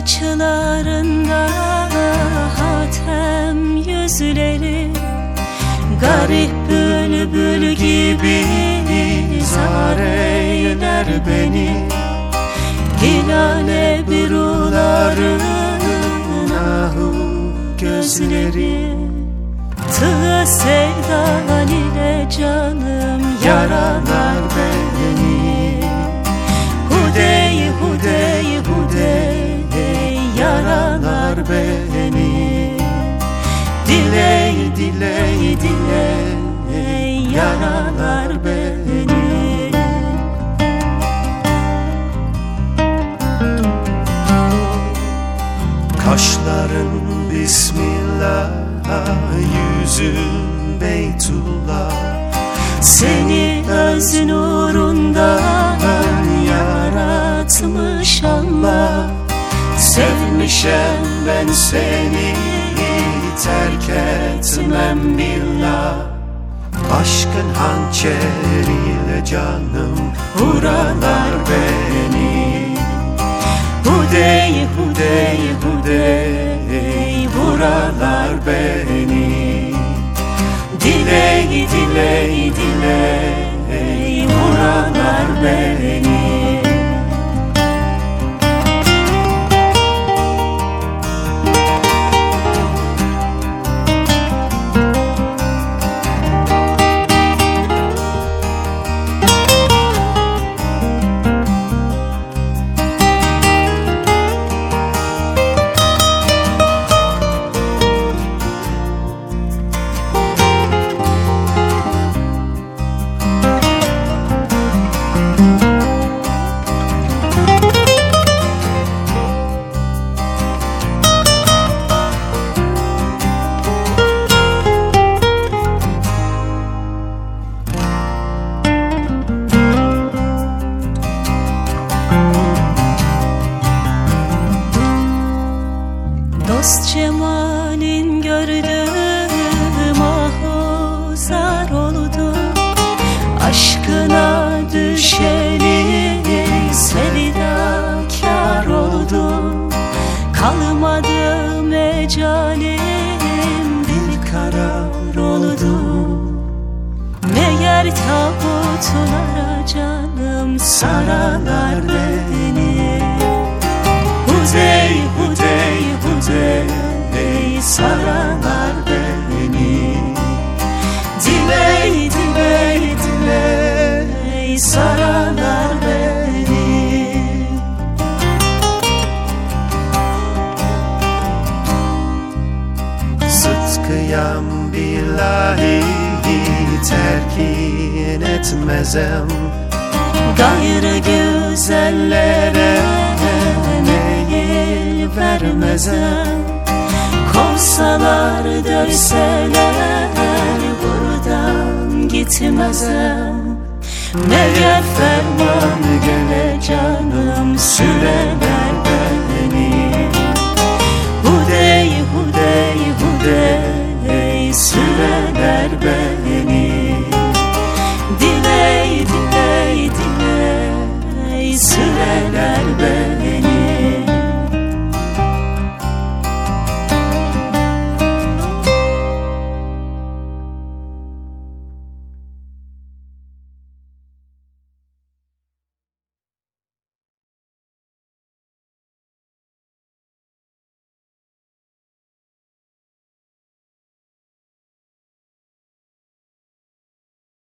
saçlarında hatem yüzleri Garip bülbül gibi zar eyler beni. Hilale bir uların ahu gözleri. Tığ sevdan ile canım yaralar Diley diley diley yaralar beni. Kaşların Bismillah Yüzün Beytullah. Seni öz nurundan yaratmış Allah. Sevmişem ben seni Terk etmem billah Aşkın hançeriyle canım Vuralar beni. Hudey hudey hudey vuralar beni. Diley diley diley vuralar beni Dost cemalin gördüm ahuzar oldu. Aşkına düşeli sevdakar oldum Kalmadı mecalim bir karar oldu. Meğer tabutlara canım saralar beni hudey saralar beni. Diley diley diley saralar beni. Sıtkıyam billahi terkin etmezem. Gayrı güzellere meyil vermezem Kovsalar dövseler buradan gitmezem Meğer